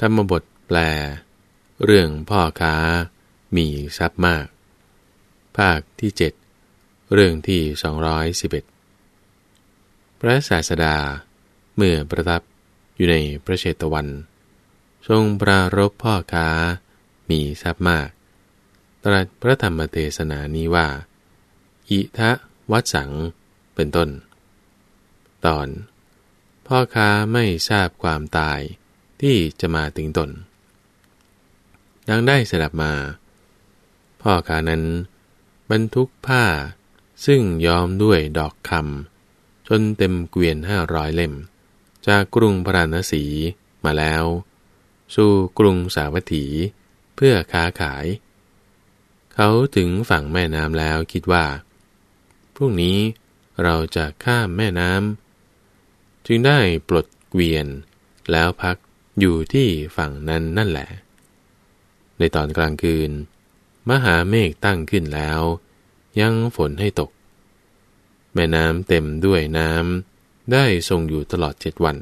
ธรรมบทแปล เรื่องพ่อค้ามีทรัพย์มาก ภาคที่ 7 เรื่องที่ 211 พระศาสดา เมื่อประทับอยู่ในพระเชตวัน ทรงปรารบพ่อค้ามีทรัพย์มาก ตรัสพระธรรมเทศนานี้ว่า อิทะวัดสัง เป็นต้น ตอน พ่อค้าไม่ทราบความตาย ที่จะมาถึงตนดังได้สดับมา พ่อค้านั้น บรรทุกผ้า ซึ่งย้อมด้วยดอกคำจนเต็มเกวียนห้าร้อยเล่ม จากกรุงพราณสีมาแล้ว สู่กรุงสาวัตถี เพื่อค้าขาย เขาถึงฝั่งแม่น้ำแล้วคิดว่าพรุ่งนี้เราจะข้ามแม่น้ำจึงได้ปลดเกวียนแล้วพัก อยู่ที่ฝั่งนั้นนั่นแหละ ในตอนกลางคืน มหาเมฆตั้งขึ้นแล้ว ยังฝนให้ตก แม่น้ำเต็มด้วยน้ำได้ทรงอยู่ตลอดเจ็ดวัน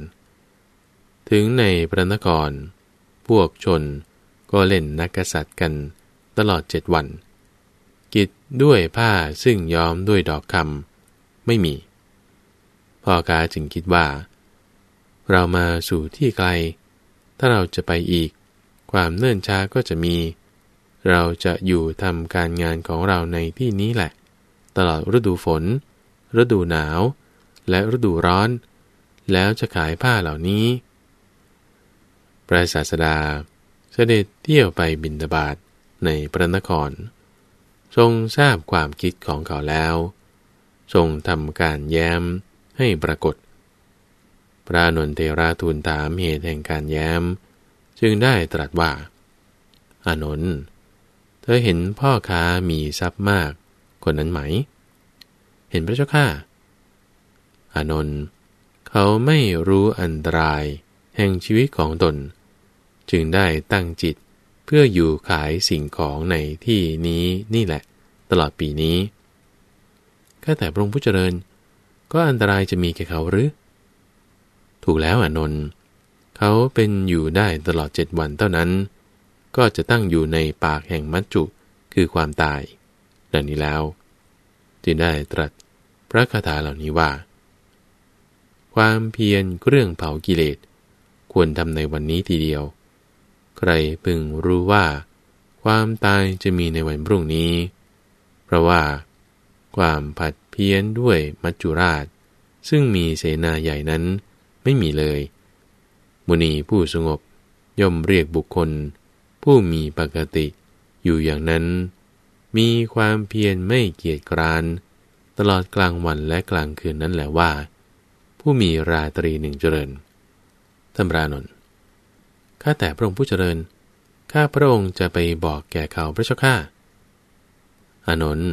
ถึงในพระนคร พวกชนก็เล่นนักกษัตริย์กันตลอดเจ็ดวัน กิจด้วยผ้าซึ่งย้อมด้วยดอกคำไม่มี พ่อกาจึงคิดว่า เรามาสู่ที่ไกล ถ้าเราจะไปอีก ความเนื่นช้าก็จะมี เราจะอยู่ทำการงานของเราในที่นี้แหละ ตลอดฤดูฝน ฤดูหนาว และฤดูร้อน แล้วจะขายผ้าเหล่านี้ พระศาสดาเสด็จเที่ยวไปบินดาบาดในพระนคร ทรงทราบความคิดของเขาแล้ว ทรงทำการแย้มให้ปรากฏ พระนนเทราทูลถามเหตุแห่งการแย้ม จึงได้ตรัสว่า อานนท์เธอเห็นพ่อค้ามีทรัพย์มากคนนั้นไหม เห็นพระเจ้าข้าอานนท์เขาไม่รู้อันตรายแห่งชีวิตของตน จึงได้ตั้งจิตเพื่ออยู่ขายสิ่งของในที่นี้นี่แหละ ตลอดปีนี้แค่แต่พระองค์ผู้เจริญ ก็อันตรายจะมีแก่เขาหรือ ถูกแล้วอนนท์เขาเป็นอยู่ได้ตลอดเจ็ดวันเท่านั้น ก็จะตั้งอยู่ในปากแห่งมัจจุคือความตายดังนี้แล้ว จึงได้ตรัสพระคาถาเหล่านี้ว่า ความเพียรเรื่องเผากิเลส ควรทำในวันนี้ทีเดียว ใครพึงรู้ว่า ความตายจะมีในวันพรุ่งนี้ เพราะว่า ความผัดเพี้ยนด้วยมัจจุราช ซึ่งมีเสนาใหญ่นั้น ไม่มีเลย มุนีผู้สงบย่อมเรียกบุคคล ผู้มีปกติอยู่อย่างนั้น มีความเพียรไม่เกียจคร้าน ตลอดกลางวันและกลางคืนนั้นแหละว่า ผู้มีราตรีหนึ่งเจริญธรรมรานนท์ข้าแต่พระองค์ผู้เจริญ ข้าพระองค์จะไปบอกแก่เขาพระเจ้าข้าอานนท์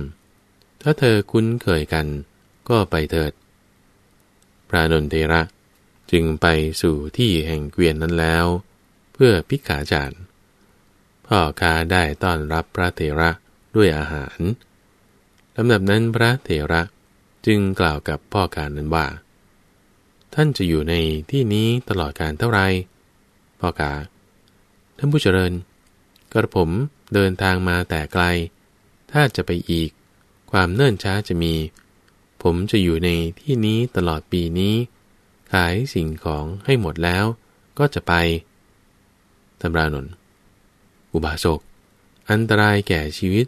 ถ้าเธอคุ้นเคยกันก็ไปเถิด พระนนเทระ จึงไปสู่ที่แห่งเกวียนนั้นแล้ว เพื่อพิกาจารย์พ่อค้าได้ต้อนรับพระเถระด้วยอาหารลำดับนั้นพระเถระจึงกล่าวกับพ่อการนั้นว่า ท่านจะอยู่ในที่นี้ตลอดการเท่าไรพ่อกาท่านผู้เจริญ กระผมเดินทางมาแต่ไกล ถ้าจะไปอีก ความเนิ่นช้าจะมี ผมจะอยู่ในที่นี้ตลอดปีนี้ ขายสิ่งของให้หมดแล้วก็จะไปตำรานนอุบาสก อันตรายแก่ชีวิต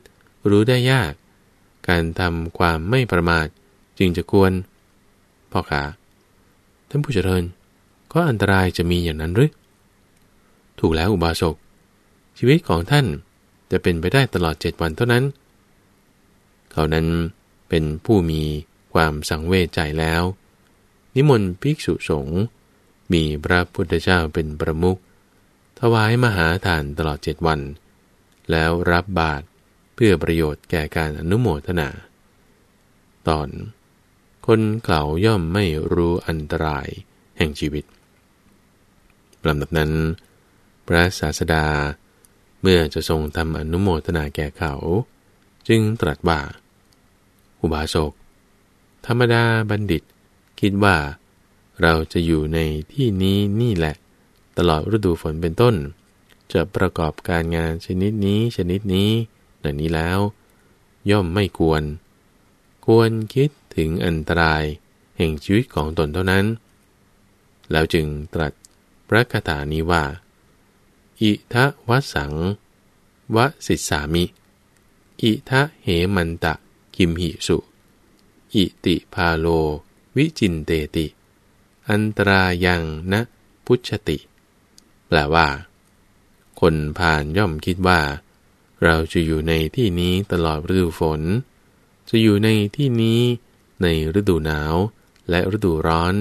รู้ได้ยาก การทำความไม่ประมาทจึงจะควร พ่อขาท่านผู้เจริญ ก็อันตรายจะมีอย่างนั้นหรือ ถูกแล้วอุบาสก ชีวิตของท่านจะเป็นไปได้ตลอดเจ็ดวันเท่านั้น เขานั้นเป็นผู้มีความสังเวชใจแล้ว นิมนต์ภิกษุสงฆ์มีพระพุทธเจ้าเป็นประมุขถวายมหาทานตลอดเจ็ดวัน แล้วรับบาตรเพื่อประโยชน์แก่การอนุโมทนา ตอน คนเก่าย่อมไม่รู้อันตรายแห่งชีวิตลำดับนั้น พระศาสดา เมื่อจะทรงทำอนุโมทนาแก่เขา จึงตรัสว่า อุบาสก ธรรมดาบัณฑิต คิดว่า เราจะอยู่ในที่นี้นี่แหละ ตลอดฤดูฝนเป็นต้น จะประกอบการงานชนิดนี้ชนิดนี้ดังนี้แล้ว ย่อมไม่ควร ควรคิดถึงอันตรายแห่งชีวิตของตนเท่านั้น แล้วจึงตรัสพระคาถานี้ว่า อิทะวสังวสิสามิ อิทะเหมันตะกิมหิสุ อิติพาโล วิจินเตติ อันตรายังนะพุชติ แปลว่า คนผ่านย่อมคิดว่า เราจะอยู่ในที่นี้ตลอดฤดูฝน จะอยู่ในที่นี้ในฤดูหนาวและฤดูร้อน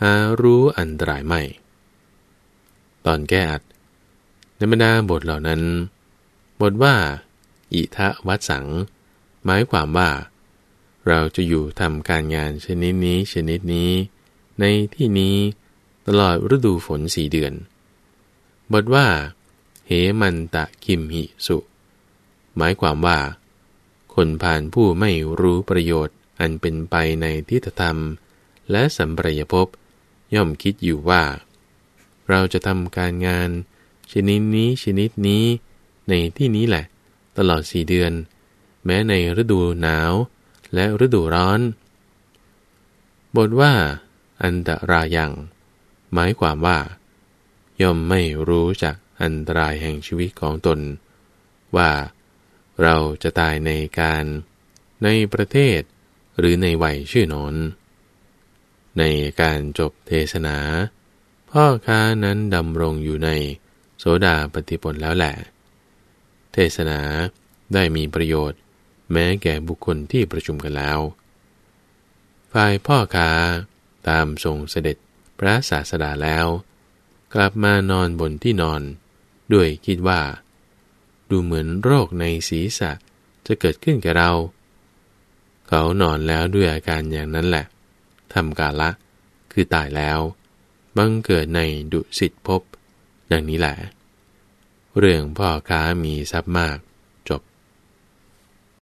หารู้อันตรายไม่ ตอนแก้อัดในบรรดาบทเหล่านั้น บทว่า อิทะวัดสัง หมายความว่า เราจะอยู่ทำการงานชนิดนี้ชนิดนี้ ในที่นี้ตลอดฤดูฝนสี่เดือน บทว่า เหมันตะกิมหิสุ หมายความว่า คนผ่านผู้ไม่รู้ประโยชน์อันเป็นไปในทิฏฐธรรม และสัมปรยภพย่อมคิดอยู่ว่า เราจะทำการงาน ชนิดนี้ชนิดนี้ ในที่นี้แหละ ตลอดสี่เดือน แม้ในฤดูหนาว และฤดูร้อน บทว่า อันตรายัง หมายความว่า ย่อมไม่รู้จักอันตรายแห่งชีวิตของตน ว่า เราจะตายในการในประเทศหรือในวัยชื่อนอน ในการจบเทศนา พ่อค้านั้นดำรงอยู่ในโสดาปฏิปลแล้วแหละ เทศนาได้มีประโยชน์ แม้แก่บุคคลที่ประชุมกันแล้ว ฝ่ายพ่อค้าตามทรงเสด็จพระศาสดาแล้ว กลับมานอนบนที่นอน ด้วยคิดว่า ดูเหมือนโรคในศีรษะจะเกิดขึ้นแก่เรา เขานอนแล้วด้วยอาการอย่างนั้นแหละทำกาละ คือตายแล้วบังเกิดในดุสิตภพดังนี้แหละ เรื่องพ่อค้ามีทรัพย์มาก